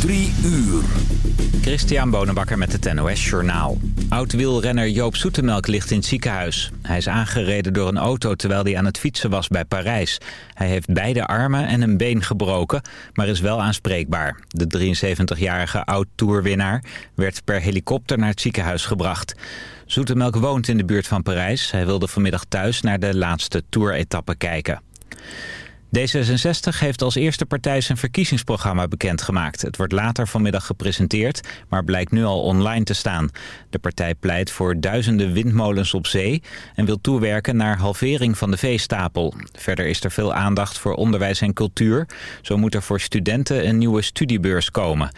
Drie uur. Christian Bonenbakker met het NOS Journaal. Oud-wielrenner Joop Zoetemelk ligt in het ziekenhuis. Hij is aangereden door een auto terwijl hij aan het fietsen was bij Parijs. Hij heeft beide armen en een been gebroken, maar is wel aanspreekbaar. De 73-jarige oud-tourwinnaar werd per helikopter naar het ziekenhuis gebracht. Zoetemelk woont in de buurt van Parijs. Hij wilde vanmiddag thuis naar de laatste toeretappe kijken. D66 heeft als eerste partij zijn verkiezingsprogramma bekendgemaakt. Het wordt later vanmiddag gepresenteerd, maar blijkt nu al online te staan. De partij pleit voor duizenden windmolens op zee... en wil toewerken naar halvering van de veestapel. Verder is er veel aandacht voor onderwijs en cultuur. Zo moet er voor studenten een nieuwe studiebeurs komen.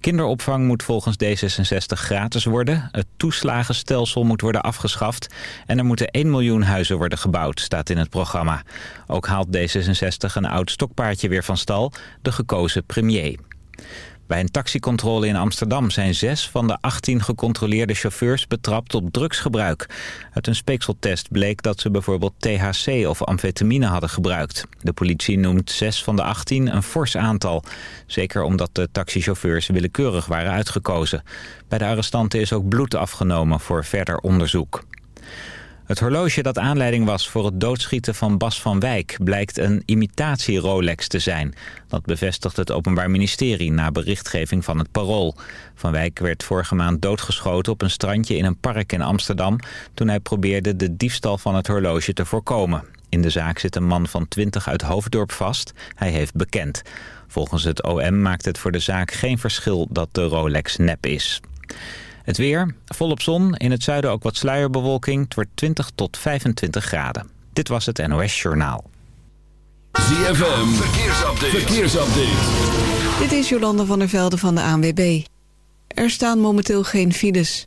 Kinderopvang moet volgens D66 gratis worden. Het toeslagenstelsel moet worden afgeschaft. En er moeten 1 miljoen huizen worden gebouwd, staat in het programma. Ook haalt D66 een oud stokpaardje weer van stal, de gekozen premier. Bij een taxicontrole in Amsterdam zijn zes van de 18 gecontroleerde chauffeurs betrapt op drugsgebruik. Uit een speekseltest bleek dat ze bijvoorbeeld THC of amfetamine hadden gebruikt. De politie noemt zes van de 18 een fors aantal. Zeker omdat de taxichauffeurs willekeurig waren uitgekozen. Bij de arrestanten is ook bloed afgenomen voor verder onderzoek. Het horloge dat aanleiding was voor het doodschieten van Bas van Wijk... blijkt een imitatie Rolex te zijn. Dat bevestigt het Openbaar Ministerie na berichtgeving van het Parool. Van Wijk werd vorige maand doodgeschoten op een strandje in een park in Amsterdam... toen hij probeerde de diefstal van het horloge te voorkomen. In de zaak zit een man van 20 uit Hoofddorp vast. Hij heeft bekend. Volgens het OM maakt het voor de zaak geen verschil dat de Rolex nep is. Het weer, volop zon, in het zuiden ook wat sluierbewolking. Het wordt 20 tot 25 graden. Dit was het NOS Journaal. ZFM, verkeersupdate. verkeersupdate. Dit is Jolanda van der Velde van de ANWB. Er staan momenteel geen files.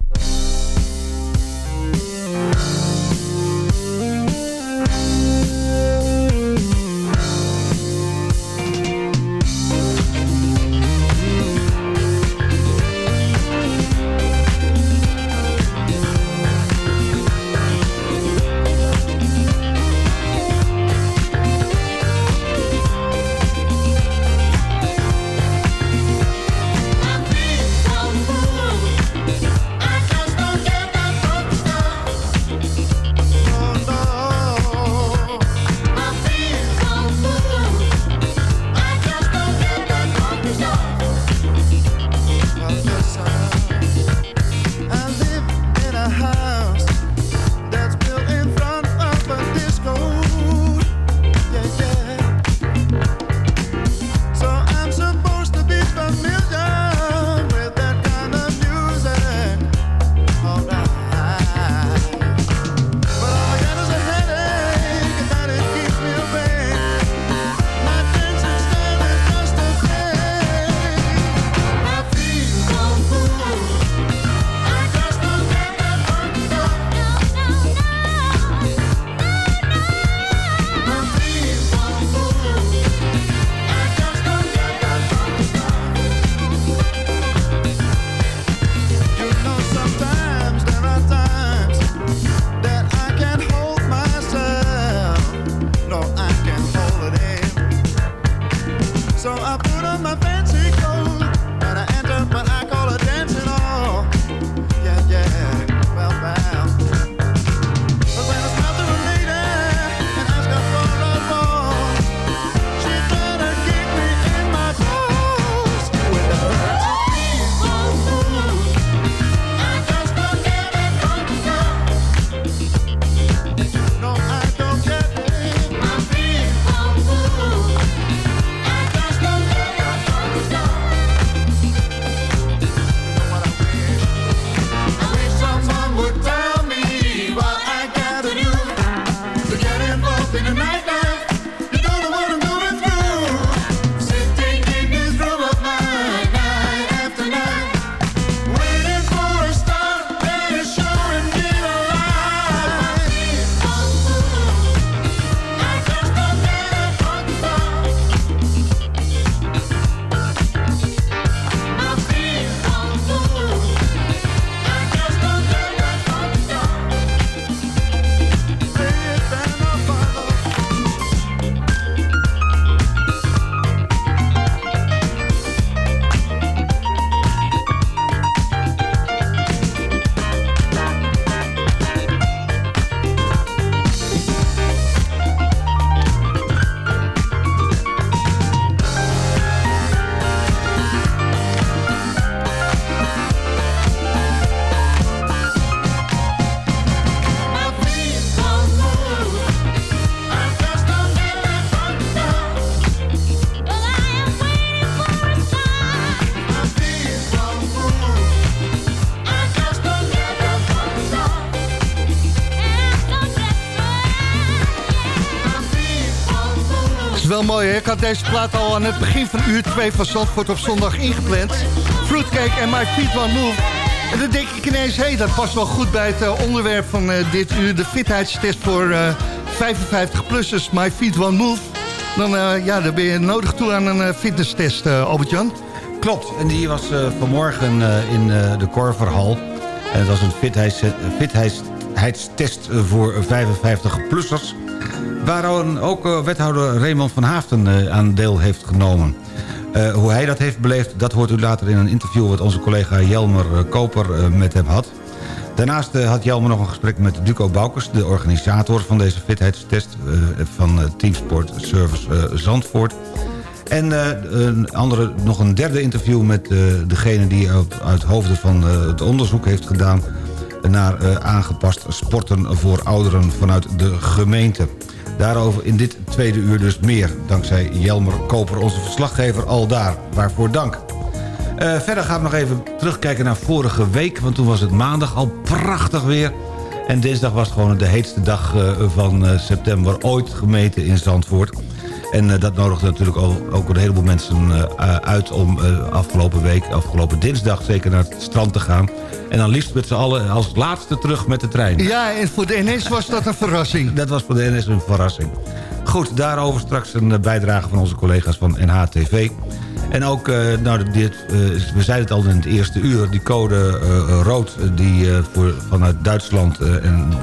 Had deze plaat al aan het begin van uur 2 van Zandvoort op zondag ingepland. Fruitcake en My Feet One Move. En dan denk ik ineens, hé, dat past wel goed bij het uh, onderwerp van uh, dit uur. De fitheidstest voor uh, 55-plussers, My Feet One Move. Dan, ja, dan ben je nodig toe aan een fitnesstest, Albert-Jan. Klopt, en die was vanmorgen in de Korverhal. En het was een fitheidstest, fitheidstest voor 55-plussers... waar ook wethouder Raymond van Haafden aan deel heeft genomen. Uh, hoe hij dat heeft beleefd, dat hoort u later in een interview... wat onze collega Jelmer Koper met hem had. Daarnaast had Jelmer nog een gesprek met Duco Boukers... de organisator van deze fitheidstest van Teamsport Service Zandvoort. En een andere, nog een derde interview met degene die uit hoofden van het onderzoek heeft gedaan... naar aangepast sporten voor ouderen vanuit de gemeente. Daarover in dit tweede uur dus meer. Dankzij Jelmer Koper, onze verslaggever, al daar. Waarvoor dank. Uh, verder gaan we nog even terugkijken naar vorige week. Want toen was het maandag al prachtig weer. En dinsdag was gewoon de heetste dag uh, van uh, september ooit gemeten in Zandvoort. En dat nodigde natuurlijk ook, een heleboel mensen uit om afgelopen week, afgelopen dinsdag zeker naar het strand te gaan. En dan liefst met z'n allen als laatste terug met de trein. Ja, en voor de NS was dat een verrassing. dat was voor de NS een verrassing. Goed, daarover straks een bijdrage van onze collega's van NHTV. En ook, nou, dit, we zeiden het al in het eerste uur... die code rood die voor, vanuit Duitsland en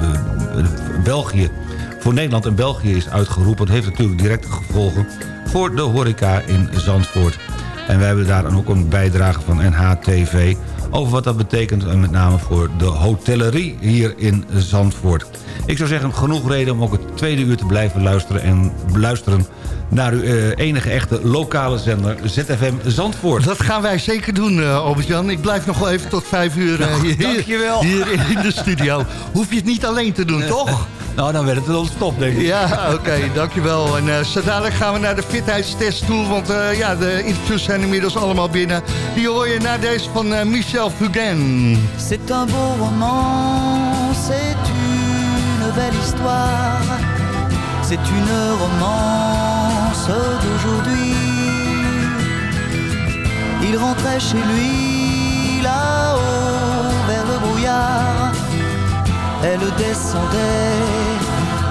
België voor Nederland en België is uitgeroepen. Het heeft natuurlijk directe gevolgen voor de horeca in Zandvoort. En wij hebben daar dan ook een bijdrage van NHTV over wat dat betekent... en met name voor de hotellerie hier in Zandvoort. Ik zou zeggen, genoeg reden om ook het tweede uur te blijven luisteren... en luisteren naar uw uh, enige echte lokale zender ZFM Zandvoort. Dat gaan wij zeker doen, uh, Albert-Jan. Ik blijf nog wel even tot vijf uur uh, nou, hier, hier in de studio. Hoef je het niet alleen te doen, toch? Nou, dan werd het een stop, denk ik. Ja, oké, okay, dankjewel. En uh, zo dadelijk gaan we naar de fitheidstest toe, want uh, ja, de interviews zijn inmiddels allemaal binnen. Die hoor je na deze van uh, Michel Fugain. C'est un beau roman, c'est une belle histoire. C'est une romance d'aujourd'hui. Il rentrait chez lui, là-haut, vers le brouillard. Elle descendait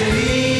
rentrait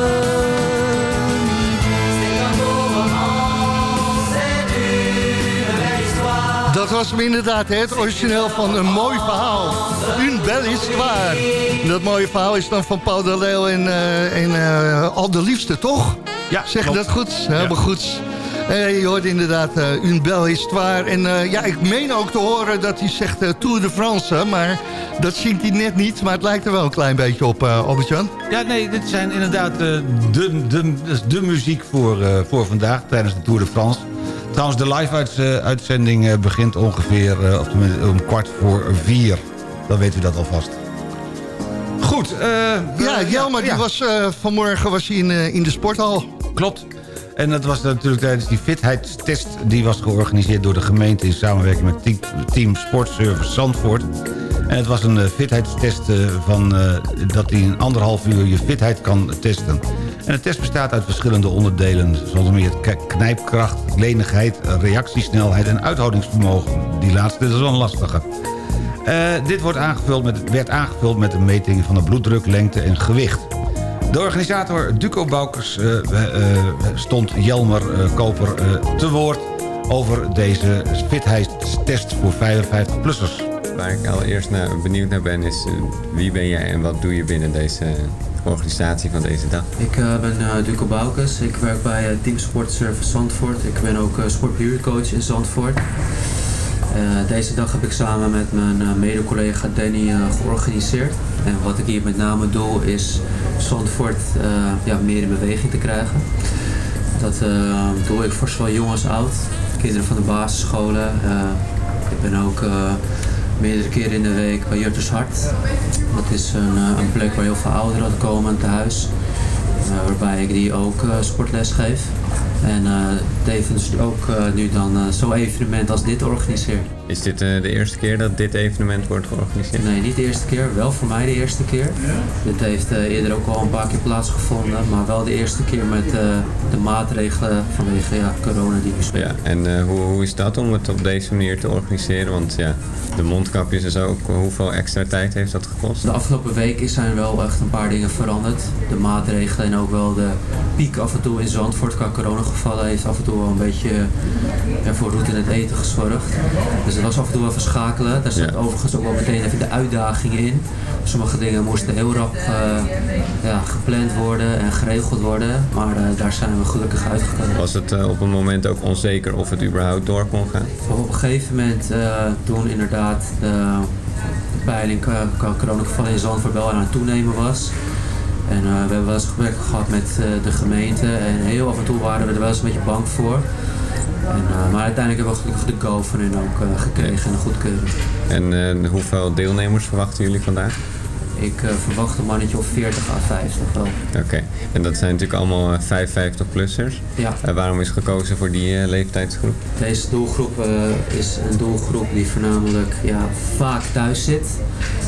Dat was hem inderdaad, het origineel van een mooi verhaal. Une belle histoire. Dat mooie verhaal is dan van Paul de Leeuw en, en eh, Al de Liefste, toch? Ja, Zeg klopt. dat goed? Helemaal goed. Eh, je hoort inderdaad uh, Une belle histoire. En eh, ja, ik meen ook te horen dat hij zegt Tour de France. Maar dat zingt hij net niet. Maar het lijkt er wel een klein beetje op, uh, Albert-Jan. Ja, nee, dit zijn inderdaad de, de, is de muziek voor, voor vandaag tijdens de Tour de France. Trouwens, de live-uitzending eh, begint ongeveer eh, of om kwart voor vier. Dan weet u dat alvast. Goed. eh, Ja, Jelmer, die was, vanmorgen was hij in, in de sporthal. Klopt. En dat was natuurlijk tijdens die fitheidstest... die was georganiseerd door de gemeente... in samenwerking met Team, team Sportservice Zandvoort. En het was een fitheidstest van, dat hij in anderhalf uur je fitheid kan testen. En de test bestaat uit verschillende onderdelen... zoals meer knijpkracht, lenigheid, reactiesnelheid en uithoudingsvermogen. Die laatste is wel een lastige. Eh, dit wordt aangevuld met, werd aangevuld met een meting van de bloeddruk, lengte en gewicht. De organisator Duco Boukers eh, eh, stond Jelmer Koper te woord over deze fitheidstest voor 55-plussers. Waar ik allereerst naar, benieuwd naar ben is wie ben jij en wat doe je binnen deze organisatie van deze dag? Ik eh, ben uh, Duco Boukes. Ik werk bij uh, Team Sport Service Zandvoort. Ik ben ook sportbeheercoach in Zandvoort. Deze dag heb ik samen met mijn mede-collega Danny georganiseerd. En wat ik hier met name doe is Zandvoort meer in beweging te krijgen. Dat doe ik voor zowel jong als oud. Kinderen van de basisscholen. ik ben ook meerdere keren in de week bij Jutters Hart. Dat is een, een, plek waar heel veel ouderen komen te huis. waarbij ik die ook sportles geef. En uh, tevens ook uh, nu dan uh, zo'n evenement als dit organiseert. Is dit de eerste keer dat dit evenement wordt georganiseerd? Nee, niet de eerste keer. Wel voor mij de eerste keer. Dit heeft eerder ook al een paar keer plaatsgevonden. Maar wel de eerste keer met de maatregelen vanwege ja, corona die we spelen. Ja, en hoe, hoe is dat om het op deze manier te organiseren? Want ja, de mondkapjes en zo, hoeveel extra tijd heeft dat gekost? De afgelopen weken zijn wel echt een paar dingen veranderd. De maatregelen en ook wel de piek af en toe in Zandvoort qua coronagevallen heeft af en toe wel een beetje ja, voor route in het eten gezorgd. Dus het was af en toe wel verschakelen. Daar zat ja. overigens ook wel meteen even de uitdaging in. Sommige dingen moesten heel rap uh, ja, gepland worden en geregeld worden. Maar uh, daar zijn we gelukkig uitgekomen. Was het uh, op een moment ook onzeker of het überhaupt door kon gaan? Op een gegeven moment toen inderdaad de peiling qua coronagevallen in Zandvoort wel aan het toenemen was. En uh, we hebben wel eens gesprek gehad met uh, de gemeente en heel af en toe waren we er wel eens een beetje bang voor. En, uh, maar uiteindelijk hebben we gelukkig de go van hun ook gekregen en een goedkeuring. En hoeveel deelnemers verwachten jullie vandaag? Ik verwacht een mannetje of 40 à 50 wel. Oké, okay. en dat zijn natuurlijk allemaal 55-plussers. Ja. waarom is gekozen voor die leeftijdsgroep? Deze doelgroep is een doelgroep die voornamelijk ja, vaak thuis zit.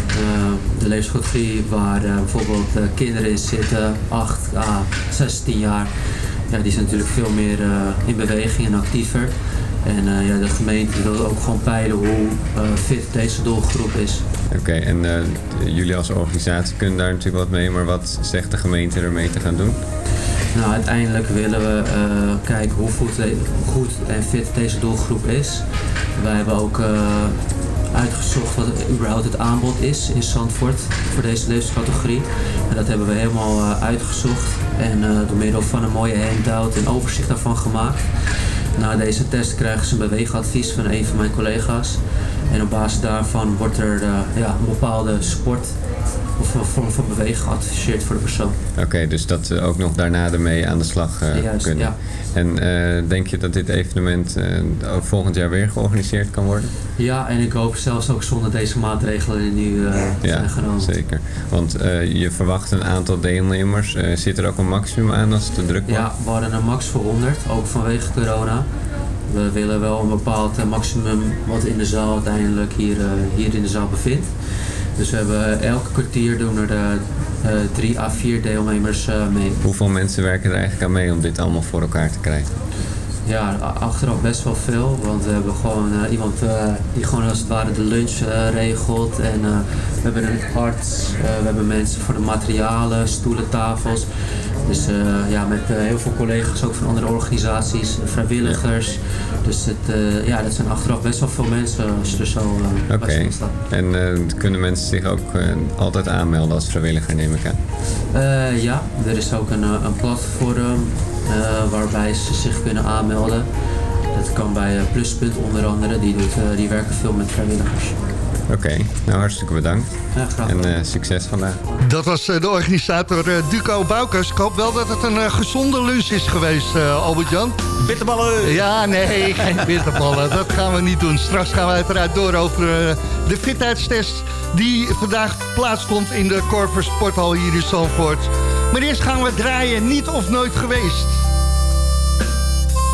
Uh, de leeftijdscategorie waar uh, bijvoorbeeld uh, kinderen in zitten, 8 à 16 jaar, ja, die zijn natuurlijk veel meer in beweging en actiever. En ja, de gemeente wil ook gewoon peilen hoe fit deze doelgroep is. Oké, okay, en jullie als organisatie kunnen daar natuurlijk wat mee, maar wat zegt de gemeente ermee te gaan doen? Nou, uiteindelijk willen we kijken hoe goed, goed en fit deze doelgroep is. Wij hebben ook uitgezocht wat überhaupt het aanbod is in Zandvoort voor deze leeftijdscategorie. En dat hebben we helemaal uh, uitgezocht en uh, door middel van een mooie handout een overzicht daarvan gemaakt. Na deze test krijgen ze een beweegadvies van een van mijn collega's. En op basis daarvan wordt er uh, ja, een bepaalde sport of een vorm van bewegen geadviseerd voor de persoon. Oké, okay, dus dat ze ook nog daarna ermee aan de slag uh, Juist, kunnen. Ja. En uh, denk je dat dit evenement uh, ook volgend jaar weer georganiseerd kan worden? Ja, en ik hoop zelfs ook zonder deze maatregelen die nu ja, zijn genomen. zeker. Want je verwacht een aantal deelnemers. zit er ook een maximum aan als het te druk wordt? Ja, we hadden een max voor 100, ook vanwege corona. We willen wel een bepaald maximum wat in de zaal uiteindelijk hier, hier in de zaal bevindt. Dus we hebben elke kwartier doen er de, uh, drie à vier deelnemers uh, mee. Hoeveel mensen werken er eigenlijk aan mee om dit allemaal voor elkaar te krijgen? ja, achteraf best wel veel. Want we hebben gewoon eh, iemand eh, die gewoon als het ware de lunch eh, regelt. En eh, we hebben een arts, eh, we hebben mensen voor de materialen, stoelen, tafels. Dus eh, ja, met eh, heel veel collega's ook van andere organisaties, vrijwilligers. Dus het, eh, ja, dat zijn achteraf best wel veel mensen als je er zo eh, Oké. En kunnen mensen zich ook altijd aanmelden als vrijwilliger, neem ik aan? Ja, er is ook een, een platform waarbij ze zich kunnen aanmelden. Dat kan bij Pluspunt onder andere, die, doet, die werken veel met vrijwilligers. Oké, nou hartstikke bedankt. Ja, graag En eh, succes vandaag. Dat was eh, de organisator eh, Duco Boukers. Ik hoop wel dat het een gezonde lunch is geweest, eh, Albert-Jan. Bitterballen! Ja, nee, geen bitterballen. Dat gaan we niet doen. Straks gaan we uiteraard door over eh, de fitheidstest... die vandaag plaatsvond in de Corver Sporthal hier in Zandvoort. Maar eerst gaan we draaien Niet of Nooit Geweest.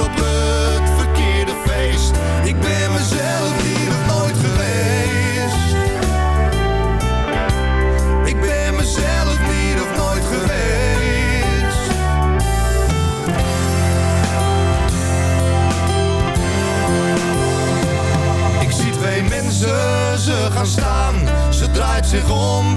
op het verkeerde feest. Ik ben mezelf niet of nooit geweest. Ik ben mezelf niet of nooit geweest. Ik zie twee mensen, ze gaan staan. Ze draait zich om,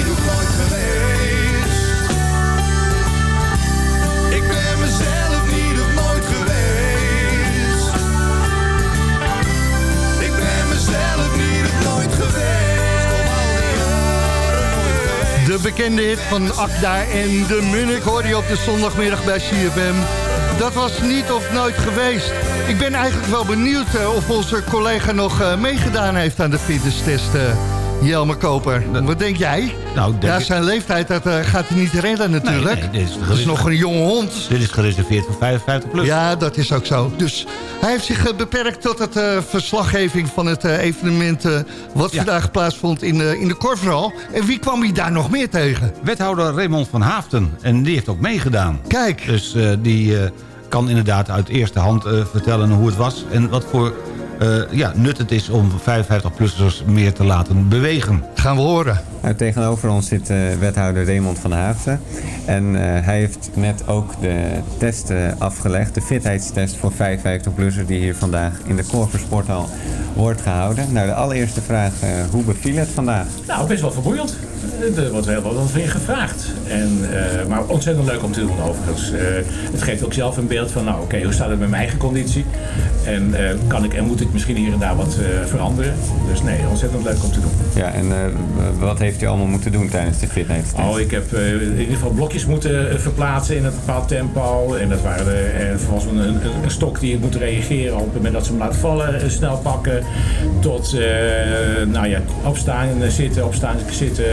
De bekende hit van Akda en de Munich hoor je op de zondagmiddag bij CFM. Dat was niet of nooit geweest. Ik ben eigenlijk wel benieuwd eh, of onze collega nog eh, meegedaan heeft aan de fitnesstest. Jelmer Koper. Wat denk jij? Nou, denk ja, zijn leeftijd dat, eh, gaat hij niet redden natuurlijk. Nee, nee, dit is dat is nog een jonge hond. Dit is gereserveerd voor 55 plus. Ja, dat is ook zo. Dus hij heeft zich eh, beperkt tot het eh, verslaggeving van het evenement... wat vandaag plaatsvond in, de in de Korverhal. En wie kwam hij daar nog meer tegen? Wethouder Raymond van Haafden. En die heeft ook meegedaan. Kijk. Dus die, kan inderdaad uit eerste hand vertellen hoe het was... en wat voor ja, nut het is om 55-plussers meer te laten bewegen. Gaan we horen. Nou, tegenover ons zit uh, wethouder Raymond van Haafden. En uh, hij heeft net ook de test uh, afgelegd, de fitheidstest voor 55-plussers... die hier vandaag in de Corver Sporthal wordt gehouden. Nou, de allereerste vraag, hoe beviel het vandaag? Nou, best wel vermoeiend. Er wordt heel wat van je gevraagd. En, maar ontzettend leuk om te doen overigens. het geeft ook zelf een beeld van, nou oké, okay, hoe staat het met mijn eigen conditie? En kan ik en moet ik misschien hier en daar wat veranderen? Dus nee, ontzettend leuk om te doen. Ja, en wat heeft u allemaal moeten doen tijdens de fitness? Oh, ik heb in ieder geval blokjes moeten verplaatsen in een bepaald tempo. En dat waren er volgens een, een, een, stok die moet reageren op het moment dat ze hem laat vallen, snel pakken. Tot nou ja, opstaan, zitten, opstaan, zitten.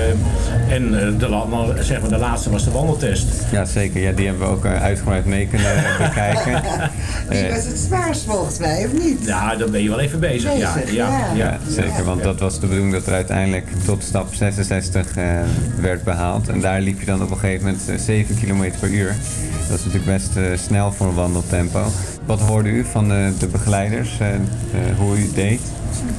En de, zeg maar, de laatste was de wandeltest. Ja, zeker. Ja, die hebben we ook uitgebreid mee kunnen bekijken. dus was het zwaarst volgens mij, of niet? Ja, dan ben je wel even bezig. bezig ja, ja, ja, ja, zeker. Want dat was de bedoeling dat er uiteindelijk tot stap 66 uh, werd behaald. En daar liep je dan op een gegeven moment uh, 7 km per uur. Dat is natuurlijk best uh, snel voor een wandeltempo. Wat hoorde u van de begeleiders, hoe u deed?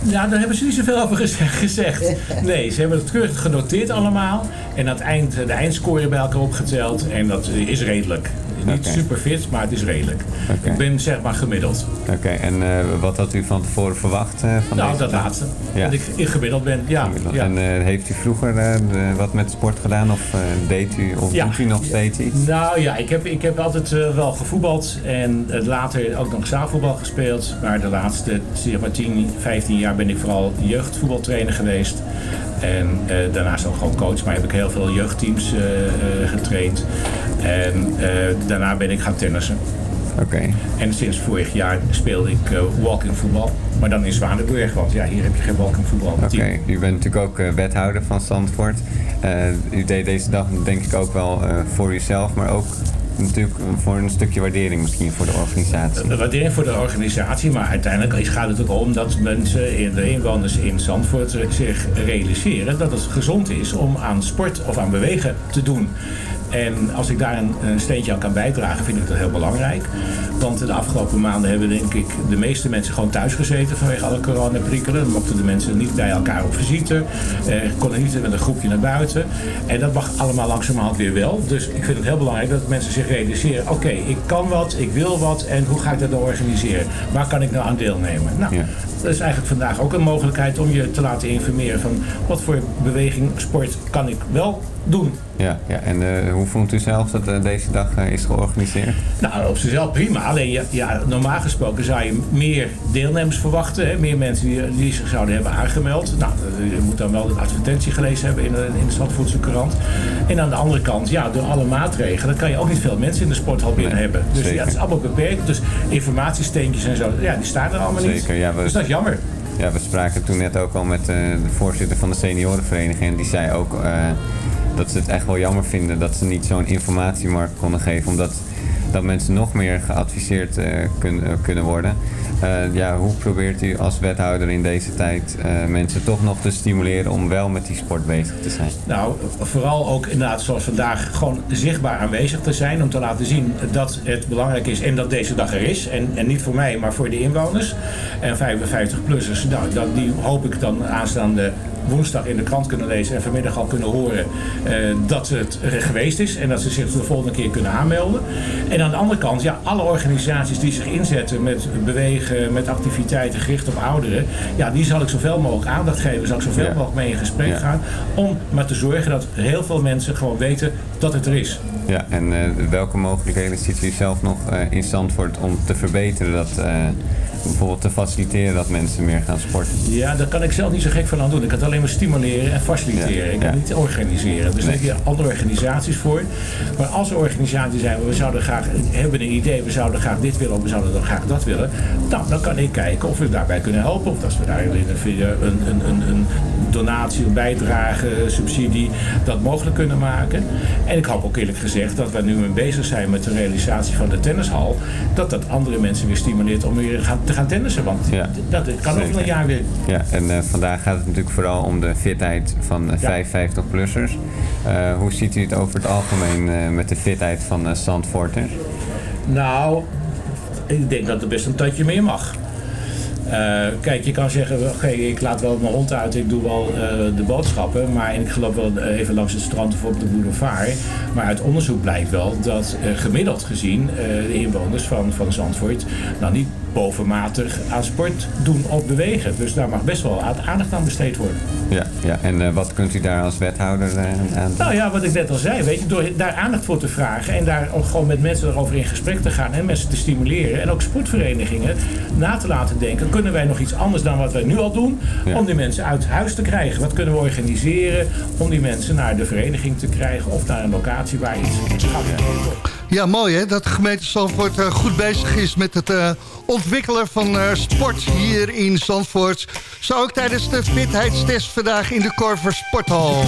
Ja, daar hebben ze niet zoveel over gezegd. Nee, ze hebben het keurig genoteerd allemaal. En aan het eind de eindscore bij elkaar opgeteld. En dat is redelijk. Niet okay. super fit, maar het is redelijk. Okay. Ik ben zeg maar gemiddeld. Oké, en uh, wat had u van tevoren verwacht? Uh, van nou, dat laatste. Ja. Dat ik gemiddeld ben, ja. Gemiddeld. ja. En uh, heeft u vroeger wat met sport gedaan? Of deed u, of ja. doet u nog steeds iets? Nou ja, ik heb, ik heb altijd wel gevoetbald. En later ook nog zaalvoetbal gespeeld. Maar de laatste zeg maar 10, 15 jaar ben ik vooral jeugdvoetbaltrainer geweest. En uh, daarnaast ook gewoon coach, maar heb ik heel veel jeugdteams uh, uh, getraind. En daarna ben ik gaan tennissen. Oké. Okay. En sinds vorig jaar speelde ik walking voetbal. Maar dan in Zwanenburg, want ja, hier heb je geen walking voetbal. Oké, okay. u bent natuurlijk ook wethouder van Zandvoort. u deed deze dag denk ik ook wel voor uzelf, maar ook natuurlijk voor een stukje waardering misschien voor de organisatie. De waardering voor de organisatie, maar uiteindelijk gaat het ook om dat mensen, de inwoners in Zandvoort zich realiseren dat het gezond is om aan sport of aan bewegen te doen. En als ik daar een, een, steentje aan kan bijdragen, vind ik dat heel belangrijk. Want de afgelopen maanden hebben denk ik de meeste mensen gewoon thuis gezeten vanwege alle coronaprikkelen. Dan mochten de mensen niet bij elkaar op visite. Eh, konden niet met een groepje naar buiten. En dat mag allemaal langzamerhand weer wel. Dus ik vind het heel belangrijk dat mensen zich realiseren. Oké, ik kan wat, ik wil wat en hoe ga ik dat dan organiseren? Waar kan ik nou aan deelnemen? Nou, ja. Dat is eigenlijk vandaag ook een mogelijkheid om je te laten informeren van wat voor beweging, sport kan ik wel doen. Ja, ja. en uh, hoe vond u zelf dat uh, deze dag uh, is georganiseerd? Nou, op zichzelf prima. Alleen ja, ja, normaal gesproken zou je meer deelnemers verwachten. Hè? Meer mensen die, die zich zouden hebben aangemeld. Nou, je moet dan wel de advertentie gelezen hebben in de, in de Stadvoedse krant. En aan de andere kant, ja, door alle maatregelen kan je ook niet veel mensen in de sporthal binnen nee, hebben. Dus ja, het is allemaal beperkt. Dus informatiesteentjes en zo, ja, die staan er allemaal niet. Zeker, ja, we... Dus jammer. Ja, we spraken toen net ook al met de voorzitter van de seniorenvereniging. En die zei ook dat ze het echt wel jammer vinden dat ze niet zo'n informatiemarkt konden geven. Omdat dat mensen nog meer geadviseerd uh, kun, kunnen worden. Uh, ja, hoe probeert u als wethouder in deze tijd mensen toch nog te stimuleren om wel met die sport bezig te zijn? Nou, vooral ook inderdaad zoals vandaag gewoon zichtbaar aanwezig te zijn. Om te laten zien dat het belangrijk is en dat deze dag er is. En, en niet voor mij, maar voor de inwoners. En 55-plussers, nou, dat, die hoop ik dan aanstaande woensdag in de krant kunnen lezen en vanmiddag al kunnen horen uh, dat het er geweest is en dat ze zich de volgende keer kunnen aanmelden. En aan de andere kant, ja, alle organisaties die zich inzetten met bewegen, met activiteiten gericht op ouderen, ja, die zal ik zoveel mogelijk aandacht geven, zal ik zoveel ja. mogelijk mee in gesprek ja. gaan, om maar te zorgen dat heel veel mensen gewoon weten dat het er is. Ja, en uh, welke mogelijkheden ziet u zelf nog uh, in Zandvoort om te verbeteren dat bijvoorbeeld te faciliteren dat mensen meer gaan sporten? Ja, daar kan ik zelf niet zo gek van aan doen. Ik kan het alleen maar stimuleren en faciliteren. Ja, ik kan ja. niet organiseren. Dus nee. daar heb je andere organisaties voor. Maar als er organisaties zijn, we zouden graag, hebben een idee, we zouden graag dit willen of we zouden dan graag dat willen. Nou, dan kan ik kijken of we daarbij kunnen helpen. Of dat we daar een, een, een, een donatie, bijdrage, subsidie, dat mogelijk kunnen maken. En ik hoop ook eerlijk gezegd dat we nu mee bezig zijn met de realisatie van de tennishal. Dat dat andere mensen weer stimuleert om weer te gaan tennissen. Want ja, dat, kan ook een jaar weer. Ja, en uh, vandaag gaat het natuurlijk vooral om de fitheid van uh, ja. 55-plussers. Uh, hoe ziet u het over het algemeen met de fitheid van Zandvoorters? Nou, ik denk dat er best een tandje meer mag. Eh, kijk, je kan zeggen, oké, ik laat wel mijn hond uit, ik doe wel eh, de boodschappen, maar ik geloof wel even langs het strand of op de boulevard. Maar uit onderzoek blijkt wel dat eh, gemiddeld gezien de inwoners van, van Zandvoort nou niet bovenmatig aan sport doen of bewegen. Dus daar mag best wel aandacht aan besteed worden. Ja, ja. en uh, wat kunt u daar als wethouder uh, aan doen? Nou ja, wat ik net al zei, weet je, door daar aandacht voor te vragen en daar ook gewoon met mensen erover in gesprek te gaan en mensen te stimuleren en ook sportverenigingen na te laten denken, kunnen wij nog iets anders dan wat wij nu al doen ja. om die mensen uit huis te krijgen? Wat kunnen we organiseren om die mensen naar de vereniging te krijgen of naar een locatie waar iets gaat ja, mooi hè, dat de gemeente Zandvoort uh, goed bezig is met het uh, ontwikkelen van uh, sport hier in Zandvoort. Zo ook tijdens de fitheidstest vandaag in de Corver Sporthal.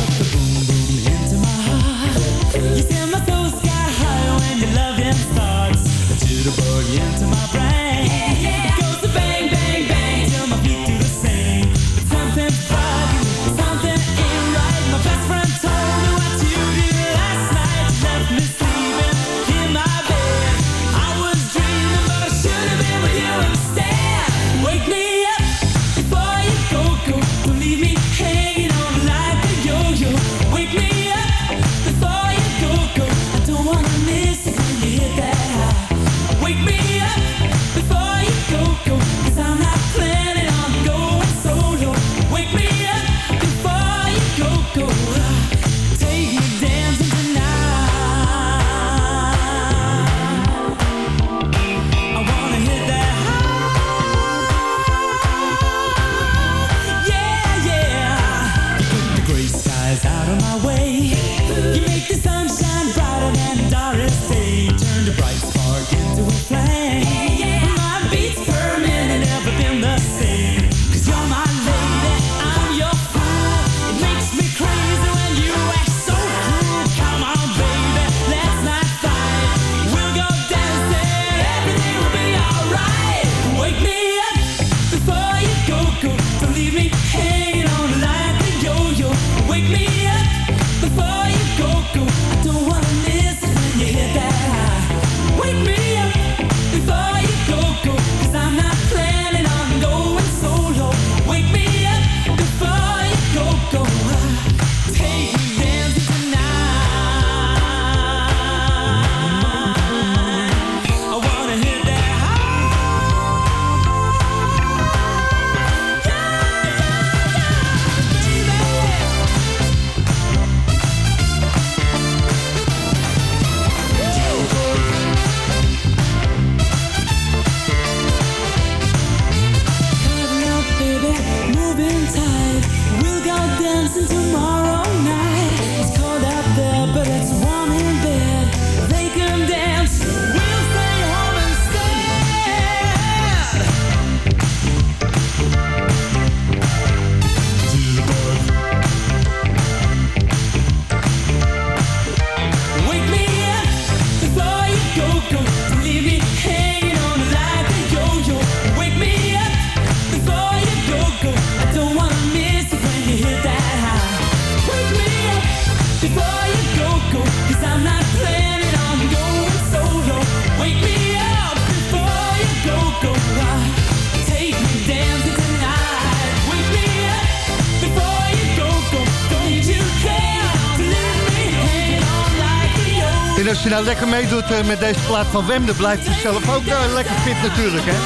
Lekker meedoet eh, met deze plaat van Wem... dan blijft je zelf ook uh, lekker fit natuurlijk, hè?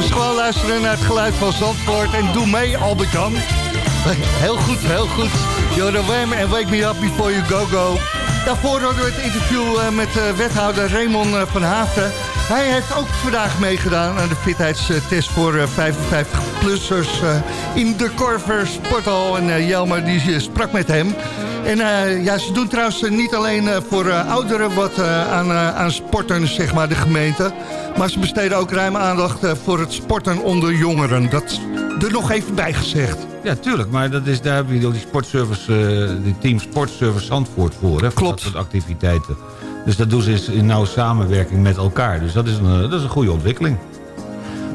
Dus gewoon luisteren naar het geluid van Zandvoort... en doe mee, Albert-Jan. Heel goed, heel goed. Jorden Wem en Wake Me Up Before You Go Go. Daarvoor hadden we het interview met wethouder Raymond van Haafden. Hij heeft ook vandaag meegedaan aan de fitheidstest voor 55-plussers... in de Corver Sporthal. En Jelmer die sprak met hem... En uh, ja, ze doen trouwens niet alleen uh, voor ouderen wat aan, aan sporten, zeg maar, de gemeente. Maar ze besteden ook ruime aandacht voor het sporten onder jongeren. Dat er nog even bij gezegd. Ja, tuurlijk. Maar dat is, daar heb je die sportservice, die team Sportservice Zandvoort voor. Hè, Klopt. Dat soort activiteiten. Dus dat doen ze in nauwe samenwerking met elkaar. Dus dat is een, dat is een goede ontwikkeling.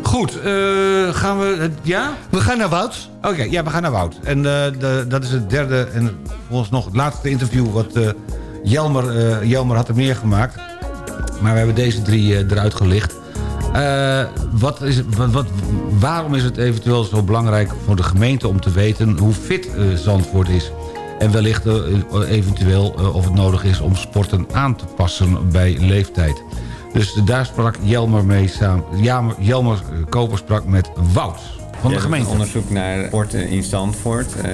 Goed, uh, gaan we... ja? We gaan naar Wout. Oké, ja, we gaan naar Wout. En uh, de, dat is het derde en volgens nog het laatste interview... wat uh, Jelmer, Jelmer had er meer gemaakt. Maar we hebben deze drie eruit gelicht. Eh, wat is, wat, wat, waarom is het eventueel zo belangrijk voor de gemeente om te weten hoe fit eh, Zandvoort is? En wellicht eh, eventueel eh, of het nodig is om sporten aan te passen bij leeftijd. Dus daar sprak Jelmer mee samen. Jelmer, eh, Koper sprak met Wout van de gemeente. onderzoek naar sporten in Zandvoort. eh,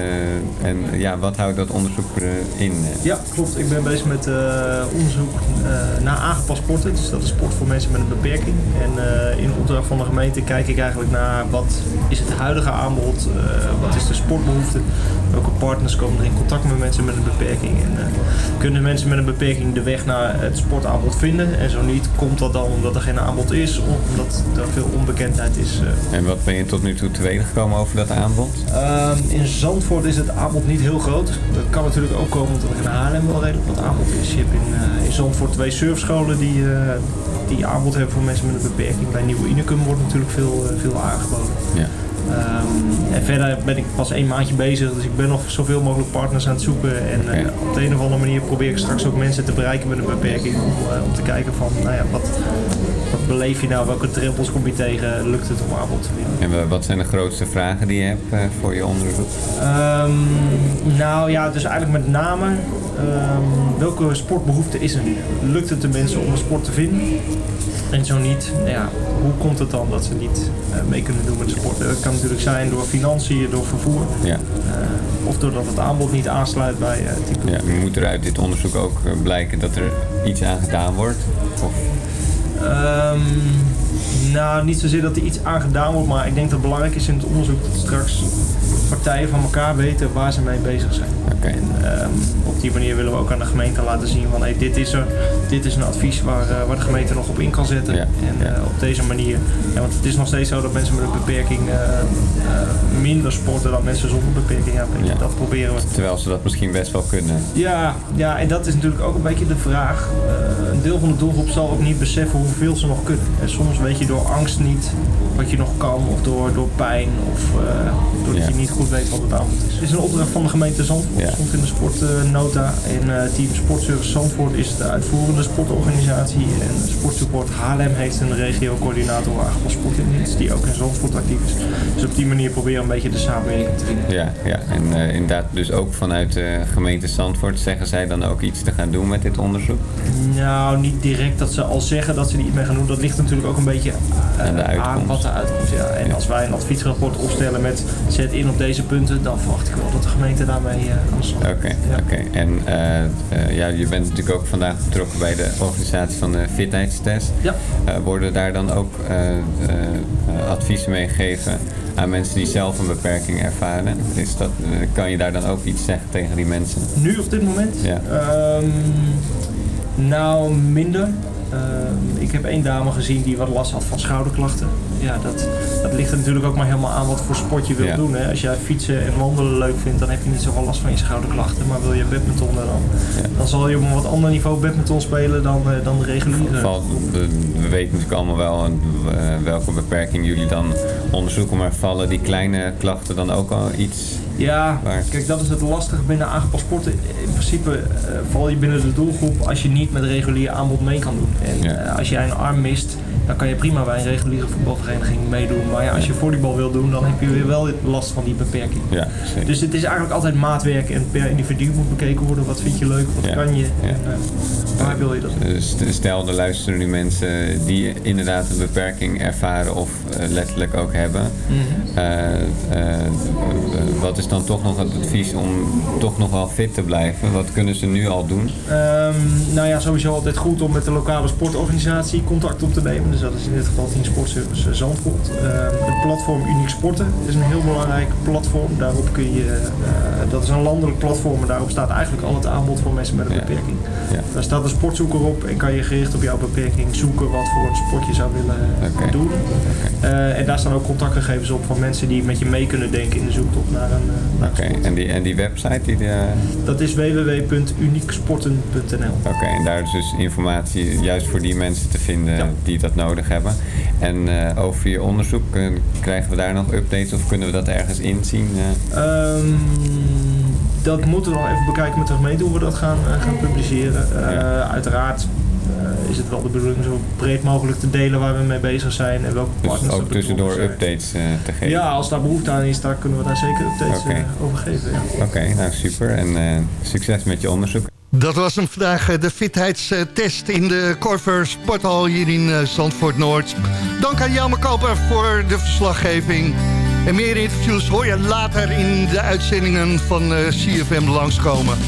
en ja, wat houdt dat onderzoek eh, in? eh? Ja, klopt. Ik ben bezig met eh, onderzoek eh, naar aangepast sporten. Dus dat is sport voor mensen met een beperking. En eh, in opdracht van de gemeente kijk ik eigenlijk naar wat is het huidige aanbod, eh, wat is de sportbehoefte, welke partners komen er in contact met mensen met een beperking. En eh, kunnen mensen met een beperking de weg naar het sportaanbod vinden? En zo niet, komt dat dan omdat er geen aanbod is, omdat er veel onbekendheid is. eh. En wat ben je tot nu toe te weten gekomen over dat aanbod? Ehm, in Zandvoort is het aanbod niet heel groot. Dat kan natuurlijk ook komen omdat er in Haarlem wel redelijk wat aanbod is. Je hebt in, eh, in Zandvoort twee surfscholen die, eh, die aanbod hebben voor mensen met een beperking. Bij Nieuwe Unicum wordt natuurlijk veel, eh, veel aangeboden. Ja. Ehm, en verder ben ik pas één maandje bezig, dus ik ben nog zoveel mogelijk partners aan het zoeken. En op de een of andere manier probeer ik straks ook mensen te bereiken met een beperking. Om, om te kijken van, nou ja, wat beleef je nou, welke drempels kom je tegen, lukt het om aanbod te vinden. En wa- wat zijn de grootste vragen die je hebt eh, voor je onderzoek? Ehm, nou ja, dus eigenlijk met name ehm, welke sportbehoefte is er nu? Lukt het de mensen om een sport te vinden? En zo niet, nou ja, hoe komt het dan dat ze niet eh, mee kunnen doen met sport? Dat kan natuurlijk zijn door financiën, door vervoer. Ja. eh, of doordat het aanbod niet aansluit bij het type. Ja, moet er uit dit onderzoek ook blijken dat er iets aan gedaan wordt? Of, Um, nou, niet zozeer dat er iets aan gedaan wordt, maar ik denk dat het belangrijk is in het onderzoek dat straks partijen van elkaar weten waar ze mee bezig zijn. En ehm, op die manier willen we ook aan de gemeente laten zien van hey, dit is er, dit is een advies waar, eh, waar de gemeente nog op in kan zetten. En eh, op deze manier, ja, want het is nog steeds zo dat mensen met een beperking eh, minder sporten dan mensen zonder beperking. Ja, dat proberen we. terwijl ze dat misschien best wel kunnen. Ja, ja, en dat is natuurlijk ook een beetje de vraag. Een deel van de doelgroep zal ook niet beseffen hoeveel ze nog kunnen. En soms weet je door angst niet wat je nog kan, of door, door pijn, of eh, doordat Ja. je niet goed weet wat het aanbod is. Het is een opdracht van de gemeente Zandvoort. Ja. stond in de sportnota. en eh, Team Sportservice Zandvoort is de uitvoerende sportorganisatie. En Sportsupport Haarlem heeft een regio-coördinator aangepast sport in dienst, die ook in Zandvoort actief is. Dus op die manier proberen we een beetje de samenwerking te vinden. Ja, ja. en eh, inderdaad dus ook vanuit de gemeente Zandvoort zeggen zij dan ook iets te gaan doen met dit onderzoek? Nou, niet direct dat ze al zeggen dat ze er iets mee gaan doen. Dat ligt natuurlijk ook een beetje Aan wat Ja. En als wij een adviesrapport opstellen met zet in op deze punten, dan verwacht ik wel dat de gemeente daarmee eh, aan de slag. Oké, oké. En eh, eh, ja, je bent natuurlijk ook vandaag betrokken bij de organisatie van de fitheidstest. Ja. Worden daar dan ook adviezen mee gegeven aan mensen die zelf een beperking ervaren? Is dat, kan je daar dan ook iets zeggen tegen die mensen? Nu op dit moment? Ja. Ehm, nou, minder. Ehm, ik heb één dame gezien die wat last had van schouderklachten. Ja, dat, dat ligt er natuurlijk ook maar helemaal aan wat voor sport je wilt Ja. doen. Hè. Als jij fietsen en wandelen leuk vindt, dan heb je niet zoveel last van je schouderklachten. Maar wil je badmintonnen dan, dan zal je op een wat ander niveau badminton spelen dan, eh, dan de reguliere. We weten natuurlijk allemaal wel eh, welke beperking jullie dan onderzoeken, maar vallen die kleine klachten dan ook al iets Ja, kijk, dat is het lastige binnen aangepast sporten. In principe eh, val je binnen de doelgroep als je niet met regulier aanbod mee kan doen. En eh, als jij een arm mist, dan kan je prima bij een reguliere voetbalvereniging meedoen. Maar ja, als je volleybal wil doen, dan heb je weer wel last van die beperking. Ja, zeker. Dus het is eigenlijk altijd maatwerk en per individu moet bekeken worden. Wat vind je leuk, wat Ja, kan je ja. en eh, waar wil je dat? Dus stel, er luisteren nu mensen die inderdaad een beperking ervaren of eh, letterlijk ook hebben. Mhm. Eh, wat is dan toch nog het advies om toch nog wel fit te blijven? Wat kunnen ze nu al doen? Ehm, nou ja, sowieso altijd goed om met de lokale sportorganisatie contact op te nemen. Dus dat is in dit geval Team Sportservice Zandvoort. Ehm, het platform Uniek Sporten is een heel belangrijk platform. Daarop kun je, eh, dat is een landelijk platform en daarop staat eigenlijk al het aanbod voor mensen met een beperking. Ja. Daar staat een sportzoeker op en kan je gericht op jouw beperking zoeken wat voor een sport je zou willen doen. Eh, en daar staan ook contactgegevens op van mensen die met je mee kunnen denken in de zoektocht naar een, eh, Oké, en, die, en die website? Die de, Dat is www.unieksporten.nl. Oké, en daar is dus informatie juist voor die mensen te vinden die dat nodig hebben. En eh, over je onderzoek, krijgen we daar nog updates of kunnen we dat ergens inzien? Ehm, dat moeten we nog even bekijken met de gemeente hoe we dat gaan, eh, gaan publiceren. Uiteraard is het wel de bedoeling zo breed mogelijk te delen waar we mee bezig zijn en welke Dus partners ook tussendoor zijn. updates te geven? Ja, als daar behoefte aan is, daar kunnen we daar zeker updates over geven. Ja. Oké, nou super. En succes met je onderzoek. Dat was hem vandaag, eh, de fitheidstest in de Corver Sporthal hier in eh, Zandvoort Noord. Dank aan Jelme Koper voor de verslaggeving. En meer interviews hoor je later in de uitzendingen van eh, CFM langskomen.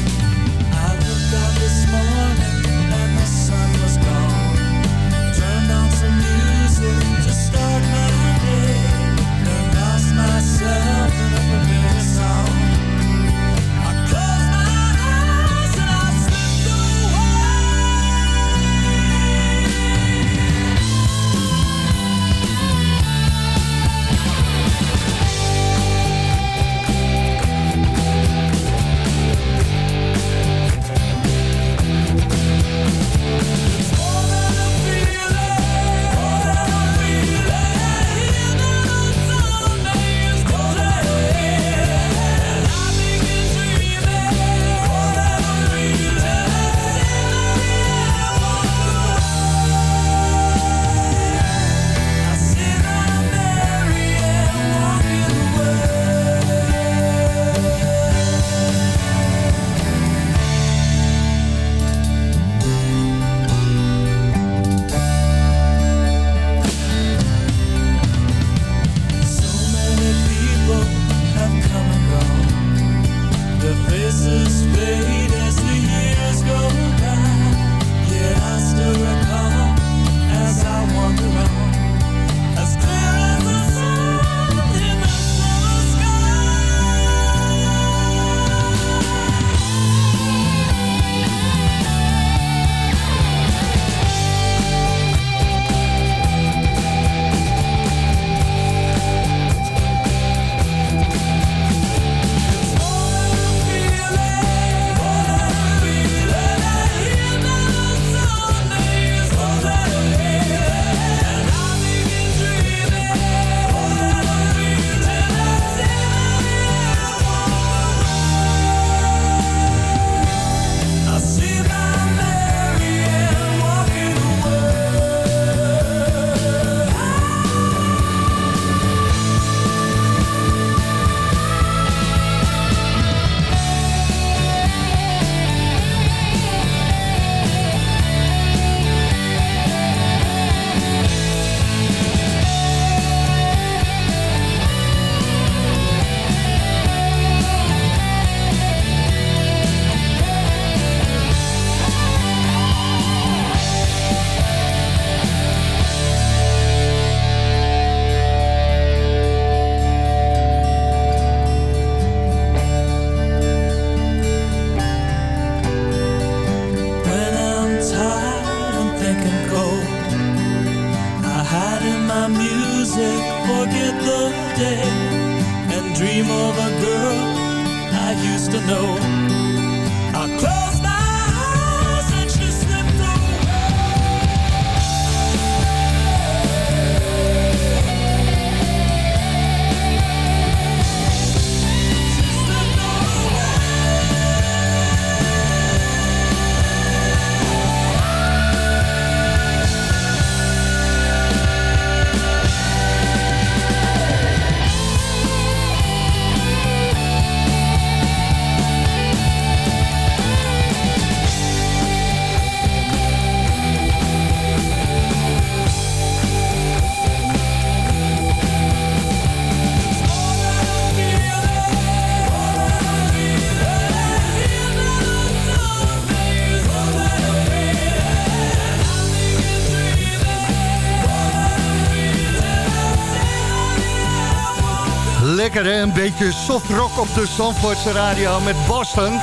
Lekker hè, een beetje soft rock op de Zandvoortse radio met Boston.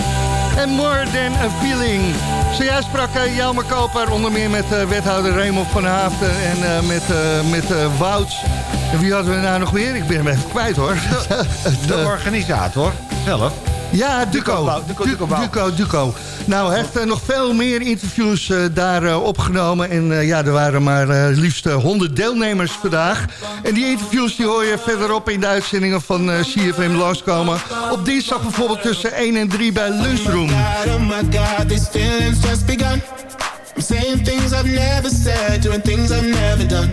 En More Than a Feeling. Zojuist sprak uh, Jelmer Koper onder meer met eh, wethouder Raymond van Haafden en eh, met, eh met eh, Wouts. En wie hadden we nou nog meer? Ik ben hem even kwijt hoor. De organisator zelf. Ja, Duco. Duco, Du- Duco Bouw. Duco, Duco. Nou, hij heeft eh, nog veel meer interviews eh, daar eh, opgenomen. En eh, ja, er waren maar eh, liefst eh, 100 deelnemers vandaag. En die interviews die hoor je verderop in de uitzendingen van eh, CFM langskomen. Op dinsdag bijvoorbeeld tussen 1 en 3 bij Lunchroom. Oh my God, these feelings just begun. I'm saying things I've never said, doing things I've never done.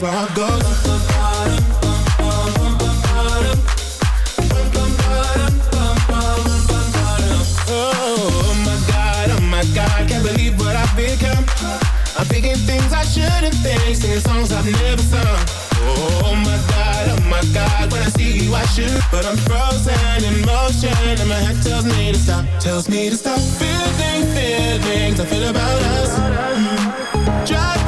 Oh, oh, believe what I've become. I'm thinking things I shouldn't think, singing songs I've never sung. Oh my god, oh my god, when I see you I but I'm frozen in motion, and my head tells me to stop, tells me to stop feeling feelings I feel about us. Mm. Try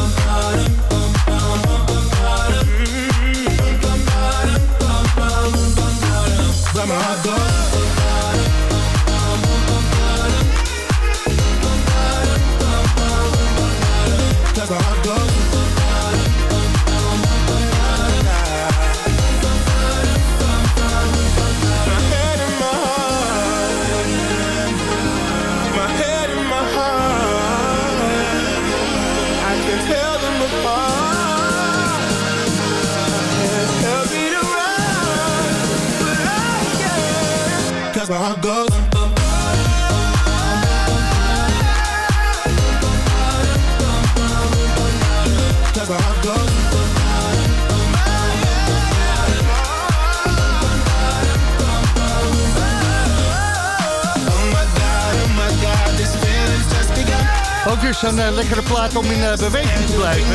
Lekkere plaat om in eh, beweging te blijven.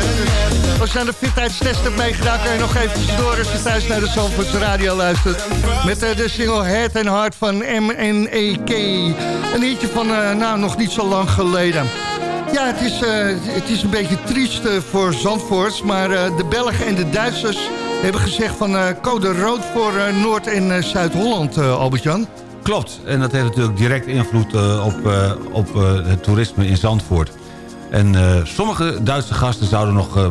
je aan de fitheidstest hebt meegedaan... kan je nog eventjes door als je thuis naar de Zandvoortse radio luistert. Met eh, de single Head and Heart van MNEK. Een liedje van eh, nou, nog niet zo lang geleden. Ja, het is, het is een beetje triest voor Zandvoort. Maar de Belgen en de Duitsers hebben gezegd van code rood voor Noord- en Zuid-Holland, Albert-Jan. Klopt, en dat heeft natuurlijk direct invloed op, op het toerisme in Zandvoort. En eh, sommige Duitse gasten zouden nog, eh,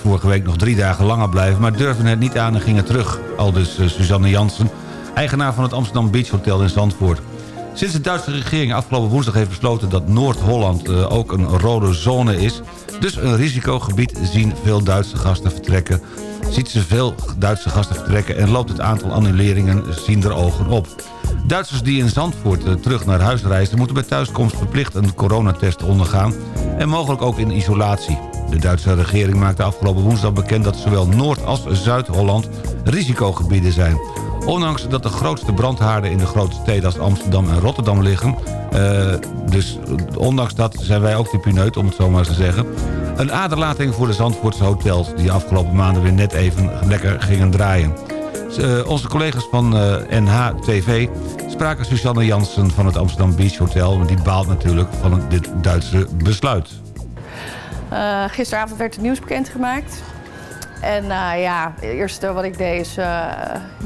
vorige week nog drie dagen langer blijven... maar durfden het niet aan en gingen terug. Al dus eh, Suzanne Jansen, eigenaar van het Amsterdam Beach Hotel in Zandvoort. Sinds de Duitse regering afgelopen woensdag heeft besloten... dat Noord-Holland ook een rode zone is... dus een risicogebied zien veel Duitse gasten vertrekken... ziet ze veel Duitse gasten vertrekken... en loopt het aantal annuleringen zien er ogen op. Duitsers die in Zandvoort terug naar huis reizen... moeten bij thuiskomst verplicht een coronatest ondergaan... en mogelijk ook in isolatie. De Duitse regering maakte afgelopen woensdag bekend... dat zowel Noord- als Zuid-Holland risicogebieden zijn. Ondanks dat de grootste brandhaarden in de grote steden als Amsterdam en Rotterdam liggen... eh, dus ondanks dat zijn wij ook de pineut, om het zo maar te zeggen... een aderlating voor de Zandvoortse hotels... die afgelopen maanden weer net even lekker gingen draaien. Eh, onze collega's van eh, NH-TV spraken Suzanne Jansen van het Amsterdam Beach Hotel... want die baalt natuurlijk van dit Duitse besluit. Eh, gisteravond werd het nieuws bekendgemaakt. En ja, het eerste wat ik deed is eh,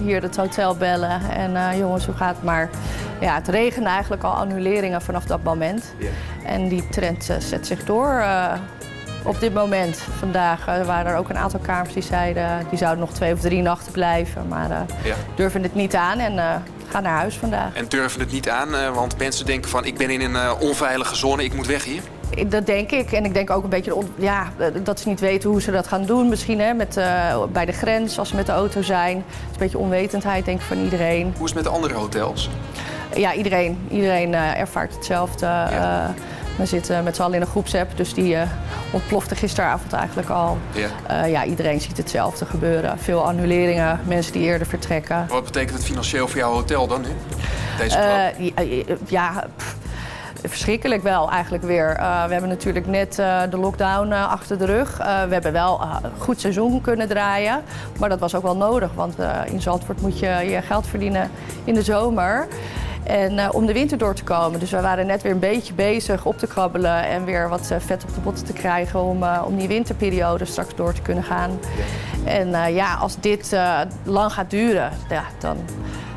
hier het hotel bellen. En eh, jongens, hoe gaat het maar? Ja, het regende eigenlijk al annuleringen vanaf dat moment. En die trend zet zich door eh, op dit moment. Vandaag eh, waren er ook een aantal kamers die zeiden... die zouden nog twee of drie nachten blijven. Maar eh, Ja. durven het niet aan en eh, gaan naar huis vandaag. En durven het niet aan, eh, want mensen denken van ik ben in een eh, onveilige zone, ik moet weg hier. Dat denk ik. En ik denk ook een beetje ja, eh, dat ze niet weten hoe ze dat gaan doen. Misschien hè, met, eh, bij de grens, als ze met de auto zijn. Het is een beetje onwetendheid denk ik van iedereen. Hoe is het met de andere hotels? Ja, iedereen, iedereen eh, ervaart hetzelfde. Eh, we zitten met z'n allen in een groepsapp, dus die eh, ontplofte gisteravond eigenlijk al. Ja. Eh, ja, iedereen ziet hetzelfde gebeuren. Veel annuleringen, mensen die eerder vertrekken. Wat betekent het financieel voor jouw hotel dan nu? Deze Eh, ja, pff, verschrikkelijk wel eigenlijk weer. We hebben natuurlijk net de lockdown achter de rug. We hebben wel een goed seizoen kunnen draaien. Maar dat was ook wel nodig, want in Zandvoort moet je je geld verdienen in de zomer. En eh, om de winter door te komen. Dus we waren net weer een beetje bezig op te krabbelen en weer wat eh, vet op de botten te krijgen om, eh, om die winterperiode straks door te kunnen gaan. En eh, ja, als dit eh, lang gaat duren, ja, dan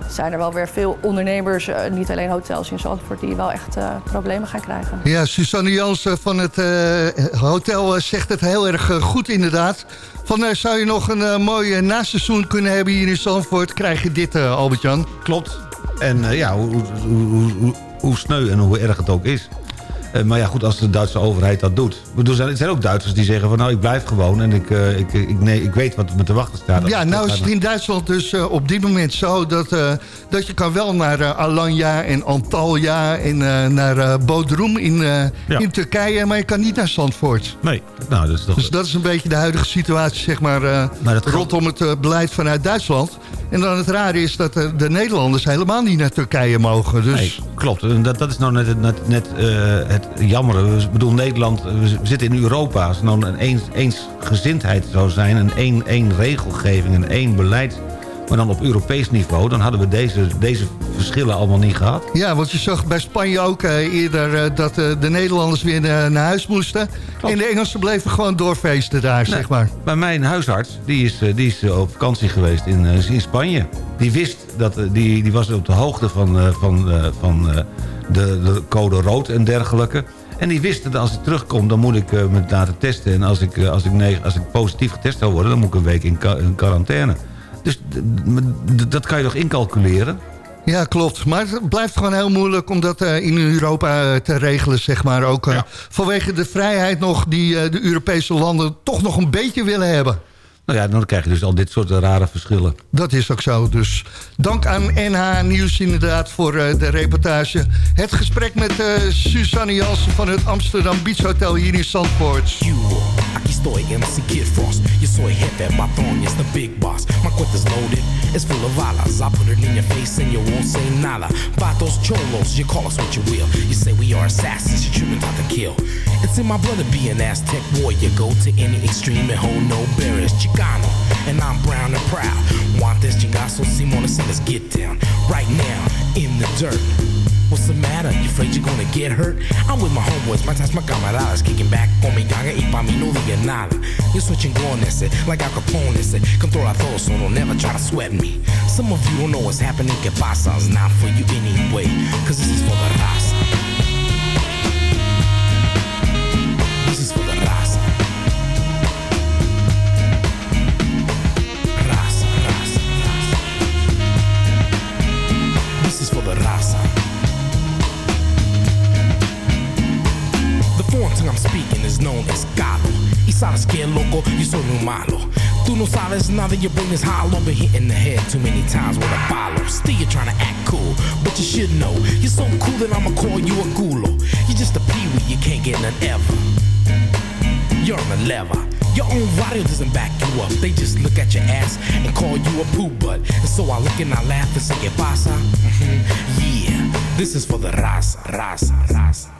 zijn er wel weer veel ondernemers, eh, niet alleen hotels in Zandvoort, die wel echt eh, problemen gaan krijgen. Ja, Susanne Jansen van het eh, hotel zegt het heel erg goed inderdaad. Van, zou je nog een eh, mooi naseizoen kunnen hebben hier in Zandvoort... krijg je dit, eh, Albert-Jan. Klopt. En eh, ja, hoe, hoe, hoe, hoe, hoe sneu en hoe erg het ook is. Eh, maar ja, goed, als de Duitse overheid dat doet. Ik bedoel, er zijn ook Duitsers die zeggen van... nou, ik blijf gewoon en ik, eh, ik, ik, nee, ik weet wat me te wachten staat. Ja, nou is het in Duitsland dus eh, op dit moment zo... dat, dat je kan wel naar Alanya en Antalya en naar Bodrum in, in Turkije... maar je kan niet naar Zandvoort. Nee, nou, dat is toch... Dus dat is een beetje de huidige situatie, zeg maar, rondom het beleid vanuit Duitsland. En dan het rare is dat de Nederlanders helemaal niet naar Turkije mogen. Dus... Nee, klopt. Dat, dat is nou net, net, net het jammere. Ik bedoel, Nederland, we zitten in Europa. Als er nou een eens, eensgezindheid zou zijn... en één, één regelgeving en één beleid... maar dan op Europees niveau... dan hadden we deze, deze verschillen allemaal niet gehad. Ja, want je zag bij Spanje ook eh, eerder eh, dat eh, de Nederlanders weer eh, naar huis moesten. En de Engelsen bleven gewoon doorfeesten daar, zeg maar. Maar mijn huisarts, die is, die is op vakantie geweest in, in Spanje. Die wist dat, die, die was op de hoogte van, van, van de, de code rood en dergelijke. En die wist dat als ik terugkom, dan moet ik eh, me laten testen. En als ik, eh, als, ik neg- als ik positief getest zou worden, dan moet ik een week in, quarantaine. Dus dat kan je toch incalculeren? Ja, klopt. Maar het blijft gewoon heel moeilijk om dat eh, in Europa te regelen, zeg maar. Ook vanwege de vrijheid nog die de Europese landen toch nog een beetje willen hebben. Nou ja, dan krijg je dus al dit soort rare verschillen. Dat is ook zo. Dus dank aan NH Nieuws inderdaad voor eh, de reportage. Het gesprek met eh, Suzanne Jansen van het Amsterdam Beach Hotel hier in Zandvoort. MC Kid Frost. Yo soy jefe, patrón, it's the big boss. My cuenta's loaded, it's full of balas. I put it in your face and you won't say nada. Vatos, cholos, you call us what you will. You say we are assassins, you treat out to kill. It's in my blood to be an Aztec warrior. Go to any extreme and hold no barriers. Chicano, and I'm brown and proud. Want this chingazo, Simona, so let's get down. Right now, in the dirt. What's the matter? You afraid you're gonna get hurt? I'm with my homeboys, my tats, my camaradas Kicking back con mi ganga y pa' mí no diga nada Yo soy chingón ese, like Al Capone ese Controla todo, so don't never try to sweat me. Some of you don't know what's happening, que pasa It's not for you anyway, cause this is for the raza sabes que loco, yo soy muy malo. Tú no sabes nada, your brain is hollow. Been hit in the head too many times with a follow. Still you're trying to act cool, but you should know. You're so cool that I'ma call you a gulo. You're just a peewee, you can't get none ever. You're on a lever. Your own radio doesn't back you up. They just look at your ass and call you a poo butt. And so I look and I laugh and say, ¿Qué pasa? Mhm. Yeah, this is for the raza, raza, raza.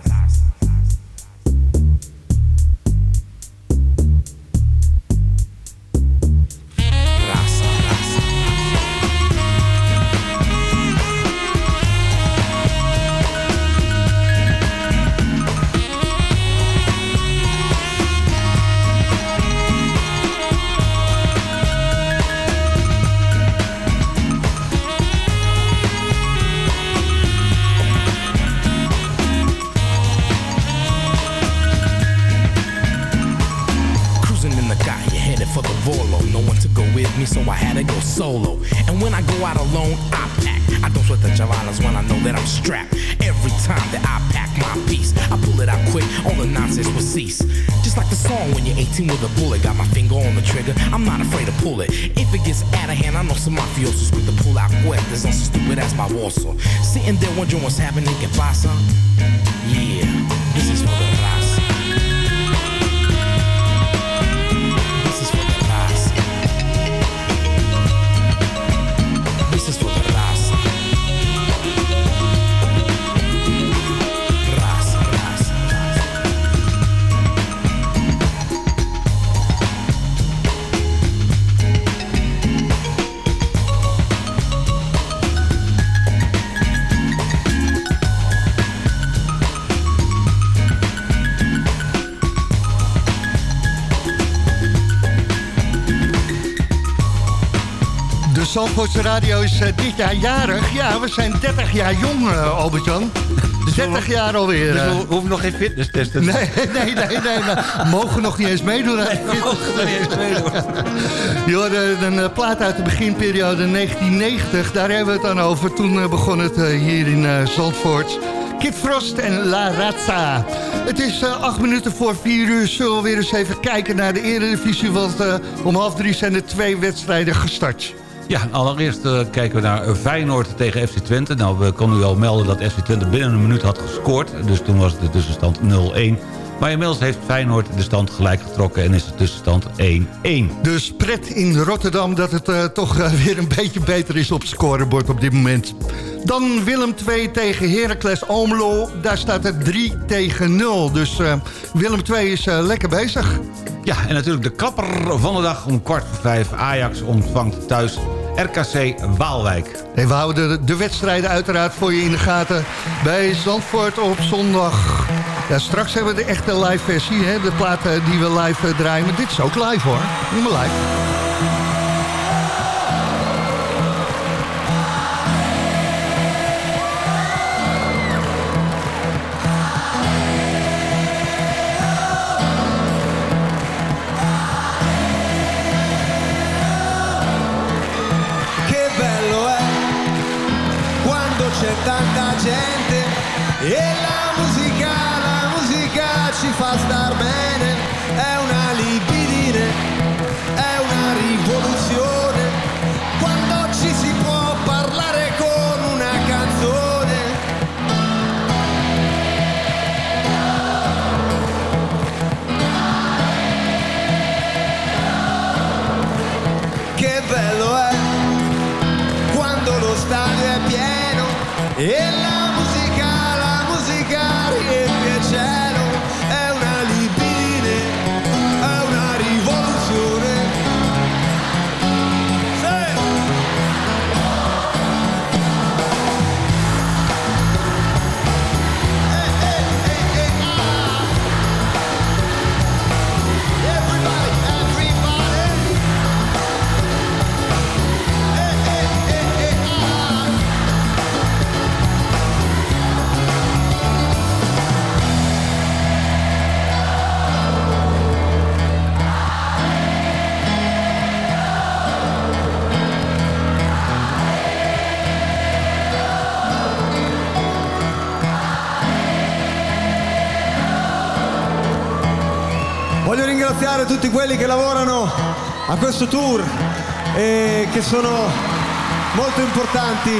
I'm strapped. Every time that I pack my piece, I pull it out quick, all the nonsense will cease. Just like the song when you're 18 with a bullet, got my finger on the trigger, I'm not afraid to pull it. If it gets out of hand, I know some mafiosos quick to pull out cuerdas on so stupid as my warsaw. Sitting there wondering what's happening, que pasa? Yeah, Zandvoortse Radio is eh, dit jaar jarig. Ja, we zijn 30 jaar jong, eh, Albert-Jan. 30 jaar alweer. Dus eh. we hoeven nog geen fitnesstesten. Nee, nee, nee, nee. We mogen nog niet eens meedoen. we mogen nog niet eens meedoen. Hoorde een eh, plaat uit de beginperiode 1990. Daar hebben we het dan over. Toen eh, begon het eh, hier in eh, Zandvoort. Kid Frost en La Razza. Het is eh, acht minuten voor vier uur. Zullen we weer eens even kijken naar de eredivisie. Want eh, om half drie zijn er twee wedstrijden gestart. Ja, allereerst eh, kijken we naar Feyenoord tegen FC Twente. Nou, we konden u al melden dat FC Twente binnen een minuut had gescoord. Dus toen was de tussenstand 0-1. Maar inmiddels heeft Feyenoord de stand gelijk getrokken en is de tussenstand 1-1. Dus pret in Rotterdam dat het eh, toch eh, weer een beetje beter is op het scorebord op dit moment. Dan Willem 2 tegen Heracles Almelo. Daar staat het 3 tegen 0. Dus Willem 2 is lekker bezig. Ja, en natuurlijk de klapper van de dag om kwart voor vijf. Ajax ontvangt thuis RKC Waalwijk. We houden de, de wedstrijden uiteraard voor je in de gaten bij Zandvoort op zondag. Ja, straks hebben we de echte live versie, hè? de platen die we live eh, draaien. Maar dit is ook live hoor, helemaal live. Gente ringraziare tutti quelli che lavorano a questo tour e che sono molto importanti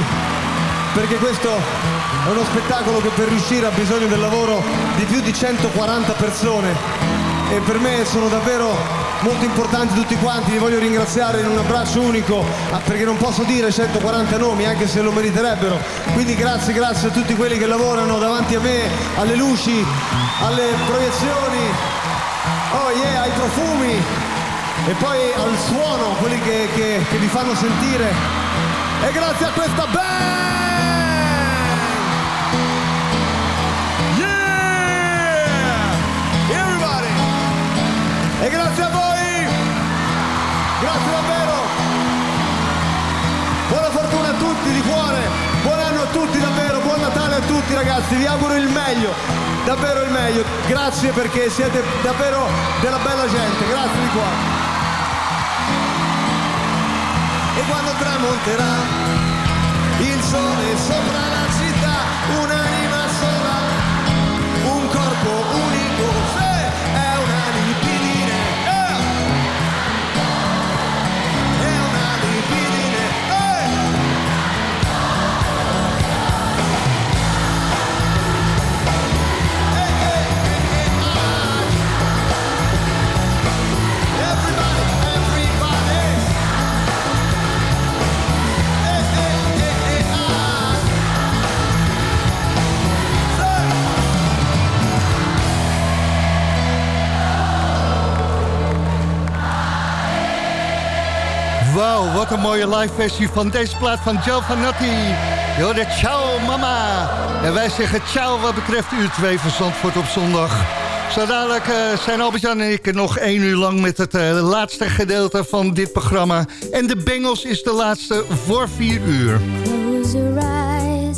perché questo è uno spettacolo che per riuscire ha bisogno del lavoro di più di 140 persone. E per me sono davvero molto importanti tutti quanti, li voglio ringraziare in un abbraccio unico ah, perché non posso dire 140 nomi anche se lo meriterebbero, quindi grazie, grazie a tutti quelli che lavorano davanti a me, alle luci, alle proiezioni, oh yeah, ai profumi e poi al suono, quelli che, che- che vi fanno sentire. E grazie a questa band! Yeah! Everybody! E grazie a voi! Grazie davvero! Buona fortuna a tutti di cuore! Buon anno a tutti davvero! Buon Natale a tutti ragazzi! Vi auguro il meglio! Davvero il meglio! Grazie perché siete davvero della bella gente! Grazie di cuore! E quando tramonterà il sole sopra la wat een mooie live versie van deze plaat van Joe Vanatti. Yo, de ciao mama. En wij zeggen ciao wat betreft uur 2 van Zandvoort op zondag. Zo dadelijk eh, zijn Albert-Jan en ik nog één uur lang met het eh, laatste gedeelte van dit programma. En de Bengals is de laatste voor vier uur. Close your eyes,